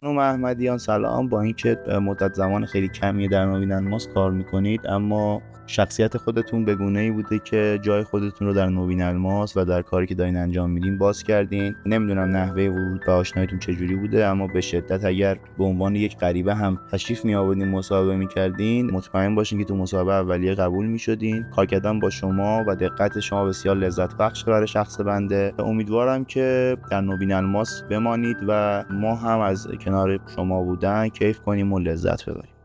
خانم احمدیان سلام. با اینکه مدت زمان خیلی کمی در نوین الماس کار می‌کنید اما شخصیت خودتون به گونه ای بوده که جای خودتون رو در نوین الماس و در کاری که دارین انجام میدین باز کردین. نمی‌دونم نحوه ورود به آشناییتون چجوری بوده اما به شدت اگر به عنوان یک غریبه هم تشریف می آوردین مصاحبه می‌کردین مطمئن باشین که تو مصاحبه اولیه قبول می‌شدین. کار کردن با شما و دقت شما بسیار لذت بخش برای شخص بنده. امیدوارم که در نوین الماس بمانید و ما هم از کنار شما بودن کیف کنیم و لذت ببریم.